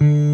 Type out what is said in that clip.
you